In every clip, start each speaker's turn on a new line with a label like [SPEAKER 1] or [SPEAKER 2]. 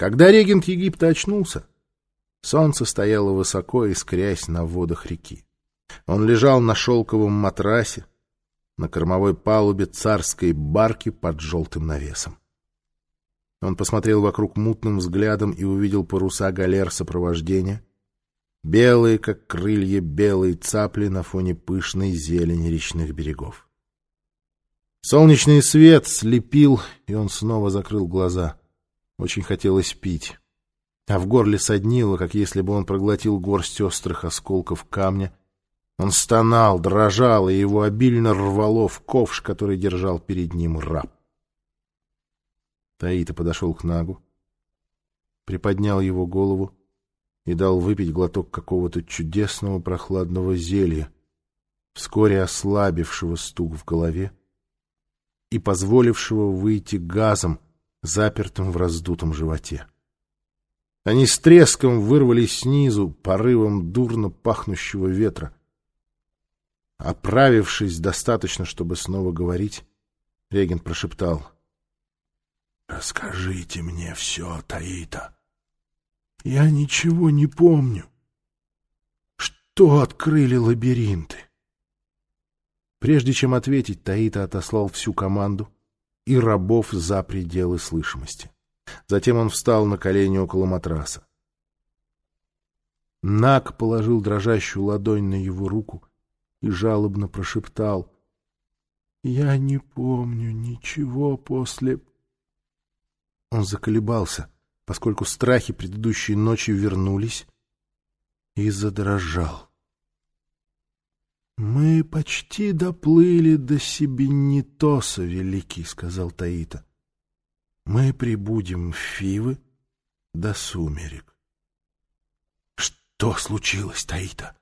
[SPEAKER 1] Когда регент Египта очнулся, солнце стояло высоко, искрясь на водах реки. Он лежал на шелковом матрасе, на кормовой палубе царской барки под желтым навесом. Он посмотрел вокруг мутным взглядом и увидел паруса галер сопровождения, белые, как крылья белые цапли на фоне пышной зелени речных берегов. Солнечный свет слепил, и он снова закрыл глаза. Очень хотелось пить. А в горле соднило, как если бы он проглотил горсть острых осколков камня. Он стонал, дрожал, и его обильно рвало в ковш, который держал перед ним раб. Таита подошел к Нагу, приподнял его голову и дал выпить глоток какого-то чудесного прохладного зелья, вскоре ослабившего стук в голове и позволившего выйти газом, запертым в раздутом животе. Они с треском вырвались снизу, порывом дурно пахнущего ветра. Оправившись достаточно, чтобы снова говорить, регент прошептал —
[SPEAKER 2] Расскажите мне все, Таита. Я ничего не помню. Что открыли лабиринты?
[SPEAKER 1] Прежде чем ответить, Таита отослал всю команду и рабов за пределы слышимости. Затем он встал на колени около матраса. Нак положил дрожащую ладонь на его руку и жалобно прошептал.
[SPEAKER 2] — Я не помню ничего после
[SPEAKER 1] он заколебался, поскольку страхи предыдущей ночи вернулись, и задрожал.
[SPEAKER 2] «Мы почти доплыли до Сибинитоса, Великий», — сказал Таита. «Мы прибудем в Фивы до сумерек». «Что случилось, Таита?»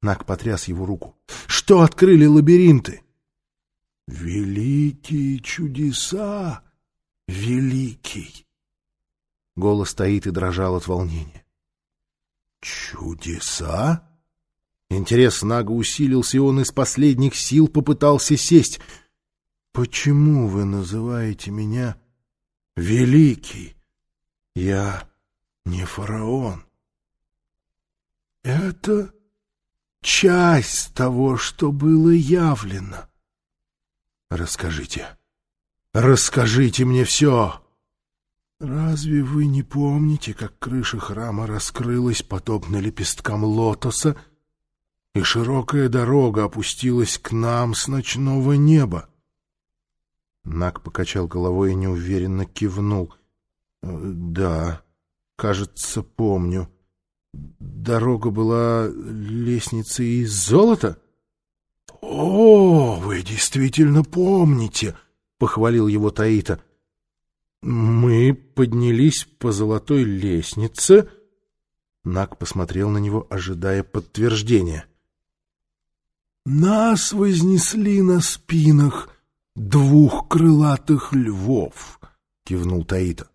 [SPEAKER 2] Нак потряс его руку. «Что открыли лабиринты?» «Великие чудеса!» великий.
[SPEAKER 1] Голос стоит и дрожал от волнения.
[SPEAKER 2] Чудеса?
[SPEAKER 1] Интерес Нага усилился, и он из последних сил попытался сесть.
[SPEAKER 2] Почему вы называете меня великий? Я не фараон. Это часть того, что было явлено. Расскажите. Расскажите мне все!» «Разве вы не помните, как крыша храма раскрылась, подобно лепесткам лотоса, и широкая дорога опустилась к нам с ночного неба?»
[SPEAKER 1] Нак покачал головой и неуверенно кивнул. «Э, «Да, кажется, помню. Дорога была лестницей из золота?»
[SPEAKER 2] «О, вы действительно помните!» — похвалил его Таита. «Мы поднялись по золотой лестнице...» Нак посмотрел на него, ожидая подтверждения. «Нас вознесли на спинах двух крылатых львов», — кивнул Таита.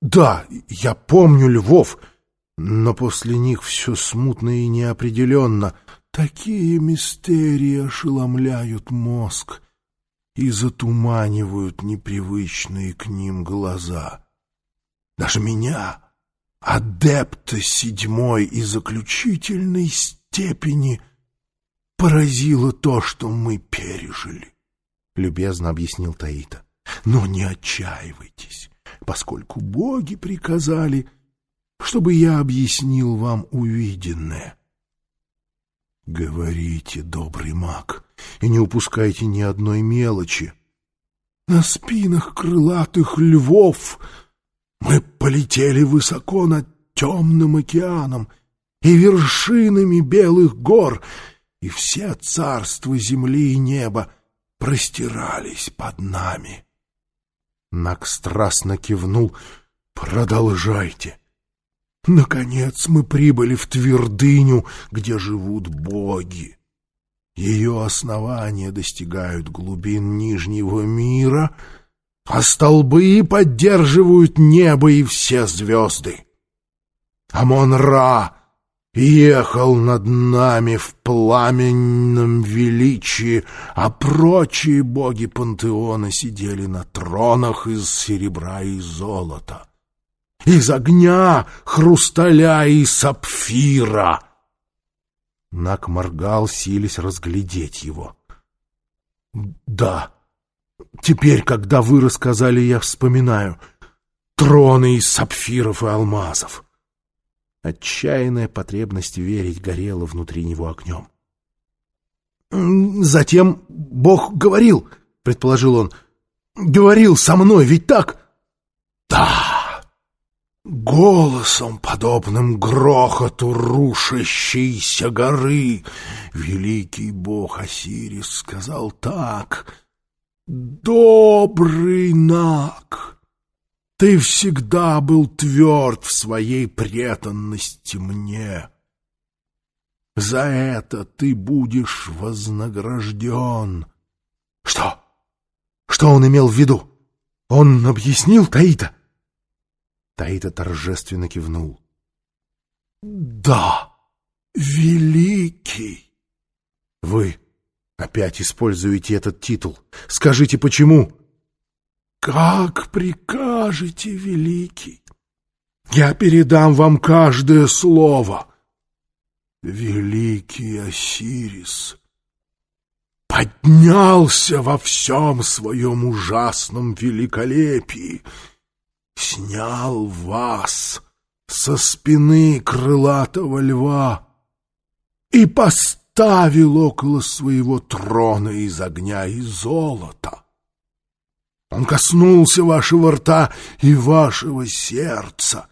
[SPEAKER 2] «Да, я помню львов, но после них все смутно и неопределенно. Такие мистерии ошеломляют мозг» и затуманивают непривычные к ним глаза. Даже меня, адепта седьмой и заключительной степени, поразило то, что мы пережили, — любезно объяснил Таита. Но не отчаивайтесь, поскольку боги приказали, чтобы я объяснил вам увиденное. Говорите, добрый маг, и не упускайте ни одной мелочи. На спинах крылатых львов мы полетели высоко над темным океаном и вершинами белых гор, и все царства земли и неба простирались под нами. Нак страстно кивнул. «Продолжайте!» Наконец мы прибыли в твердыню, где живут боги. Ее основания достигают глубин Нижнего мира, а столбы поддерживают небо и все звезды. Амон-Ра ехал над нами в пламенном величии, а прочие боги пантеона сидели на тронах из серебра и золота. из огня, хрусталя и сапфира. Нак моргал, силясь разглядеть его. Да, теперь, когда вы рассказали, я вспоминаю. Троны из сапфиров и алмазов. Отчаянная потребность верить горела внутри него огнем. «Затем Бог говорил», — предположил он, — «говорил со мной, ведь так?» «Да, голосом, подобным грохоту рушащейся горы, великий бог Осирис сказал так, «Добрый Нак, ты всегда был тверд в своей преданности мне». За это ты будешь вознагражден. Что? Что он имел в виду? Он объяснил Таита? Таита торжественно кивнул. Да, великий. Вы опять используете этот титул. Скажите, почему? Как прикажете, великий. Я передам вам каждое слово. Великий Осирис поднялся во всем своем ужасном великолепии, снял вас со спины крылатого льва и поставил около своего трона из огня и золота. Он коснулся вашего рта и вашего сердца,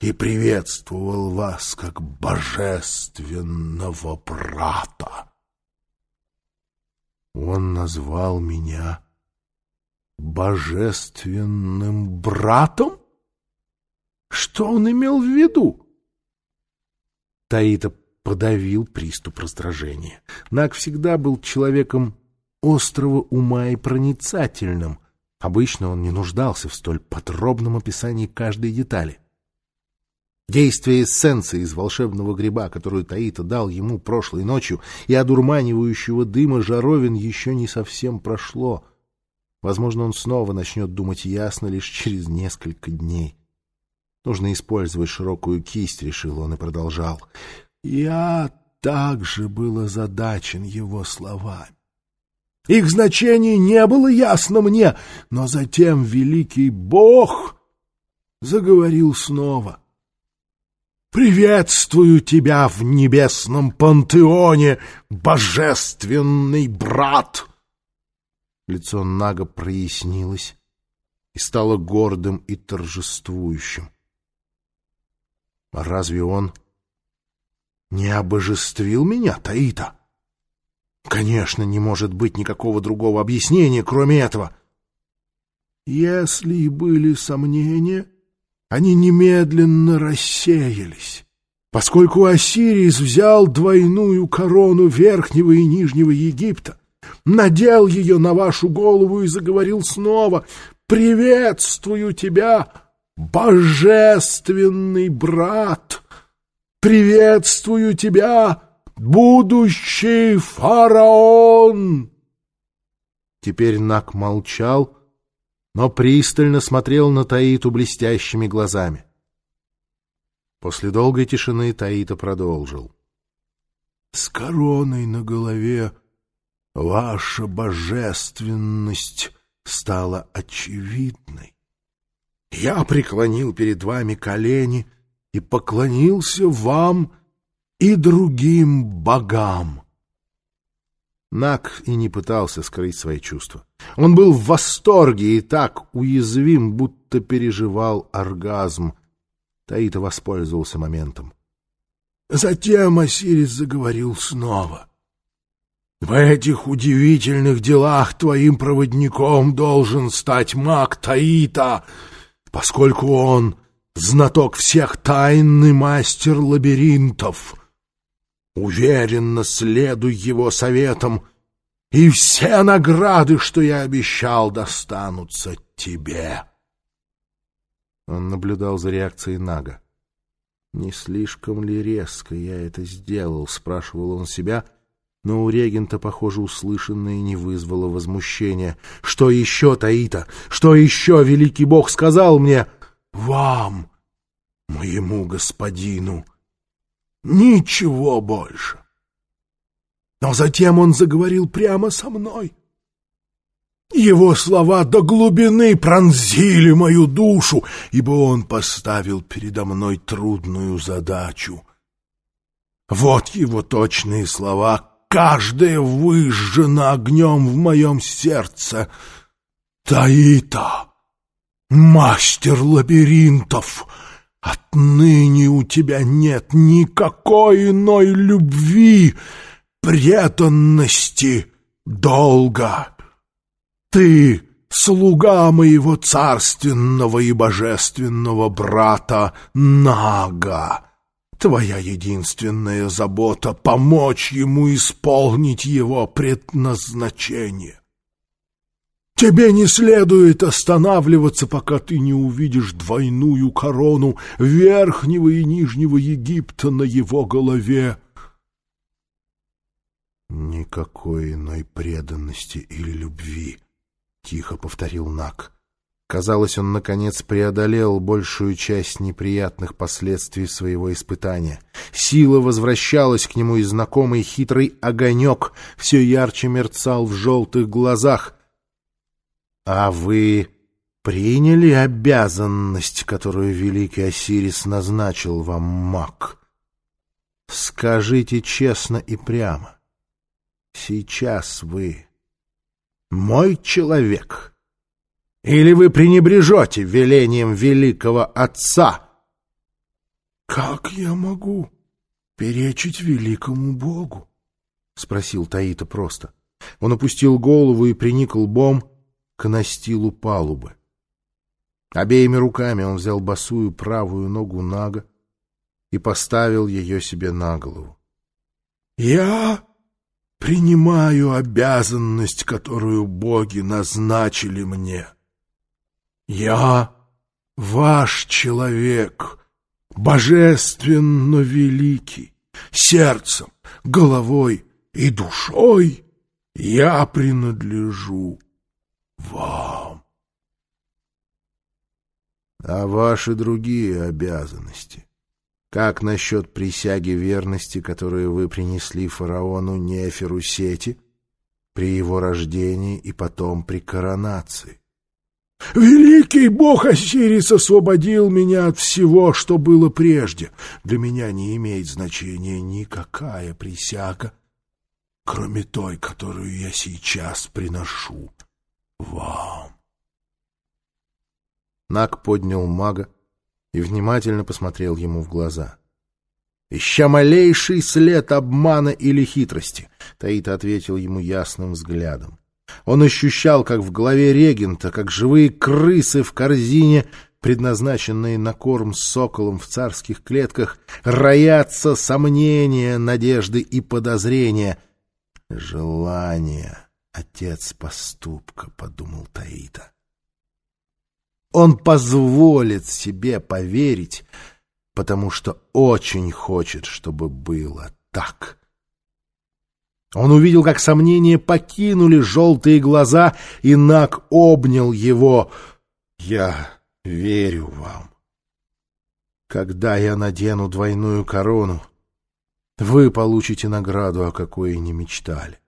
[SPEAKER 2] и приветствовал вас как божественного брата. Он назвал меня божественным братом? Что он имел в виду? Таита подавил приступ раздражения. Наг всегда был человеком острого ума и проницательным. Обычно он не нуждался в столь подробном описании каждой детали. Действие эссенции из волшебного гриба, которую Таита дал ему прошлой ночью, и одурманивающего дыма жаровин еще не совсем прошло. Возможно, он снова начнет думать ясно лишь через несколько дней. Нужно использовать широкую кисть, решил он и продолжал. Я также был озадачен его словами. Их значение не было ясно мне, но затем великий Бог заговорил снова. «Приветствую тебя в небесном пантеоне, божественный брат!» Лицо Нага прояснилось и стало гордым и торжествующим. А разве он не обожествил меня, Таита? Конечно, не может быть никакого другого объяснения, кроме этого. Если и были сомнения, они немедленно рассеялись. Поскольку Осирис взял двойную корону Верхнего и Нижнего Египта, надел ее на вашу голову и заговорил снова «Приветствую тебя, божественный брат! Приветствую тебя, будущий фараон!» Теперь Нак молчал, но пристально смотрел на Таиту блестящими глазами. После долгой тишины Таита продолжил. — С короной на голове ваша божественность стала очевидной. Я преклонил перед вами колени и поклонился вам и другим богам. Нак и не пытался скрыть свои чувства. Он был в восторге и так уязвим, будто переживал оргазм. Таита воспользовался моментом. Затем Осирис заговорил снова. «В этих удивительных делах твоим проводником должен стать маг Таита, поскольку он знаток всех тайн и мастер лабиринтов». Уверенно следуй его советам, и все награды, что я обещал, достанутся тебе. Он наблюдал за реакцией Нага. «Не слишком ли резко я это сделал?» — спрашивал он себя, но у регента, похоже, услышанное не вызвало возмущения. «Что еще, Таита? Что еще великий бог сказал мне?» «Вам моему господину. Ничего больше. Но затем он заговорил прямо со мной. Его слова до глубины пронзили мою душу, ибо он поставил передо мной трудную задачу. Вот его точные слова, каждая выжжена огнем в моем сердце. Таита, мастер лабиринтов, отныне у тебя нет никакой иной любви, преданности, долга. Ты — слуга моего царственного и божественного брата Нага. Твоя единственная забота — помочь ему исполнить его предназначение. Тебе не следует останавливаться, пока ты не увидишь двойную корону Верхнего и Нижнего Египта на его голове. Никакой иной преданности или любви — тихо повторил Нак. Казалось, он, наконец, преодолел большую часть неприятных последствий своего испытания. Сила возвращалась к нему, и знакомый хитрый огонек все ярче мерцал в желтых глазах. — А вы приняли обязанность, которую великий Осирис назначил вам, маг? Скажите честно и прямо. Сейчас вы мой человек? Или вы пренебрежете велением великого отца? — Как я могу перечить великому Богу? — спросил Таита просто. Он опустил голову и приник лбом к настилу палубы. Обеими руками он взял босую правую ногу Нага и поставил ее себе на голову. — Я принимаю обязанность, которую боги назначили мне. Я ваш человек, божественно великий, сердцем, головой и душой я принадлежу вам. А ваши другие обязанности? Как насчет присяги верности, которую вы принесли фараону Неферу Сети при его рождении и потом при коронации? Великий бог Осирис освободил меня от всего, что было прежде. Для меня не имеет значения никакая присяга, кроме той, которую я сейчас приношу вам. Нак поднял мага, и внимательно посмотрел ему в глаза. «Ища малейший след обмана или хитрости», — Таита ответил ему ясным взглядом. Он ощущал, как в голове регента, как живые крысы в корзине, предназначенные на корм соколом в царских клетках, роятся сомнения, надежды и подозрения. «Желание — отец поступка», — подумал Таита. Он позволит себе поверить, потому что очень хочет, чтобы было так. Он увидел, как сомнения покинули желтые глаза, и Нак обнял его. «Я верю вам. Когда я надену двойную корону, вы получите награду, о какой и не мечтали.